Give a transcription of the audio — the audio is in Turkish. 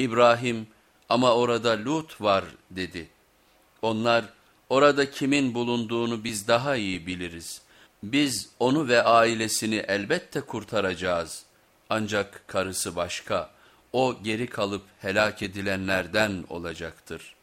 İbrahim ama orada Lut var dedi. Onlar orada kimin bulunduğunu biz daha iyi biliriz. Biz onu ve ailesini elbette kurtaracağız. Ancak karısı başka, o geri kalıp helak edilenlerden olacaktır.''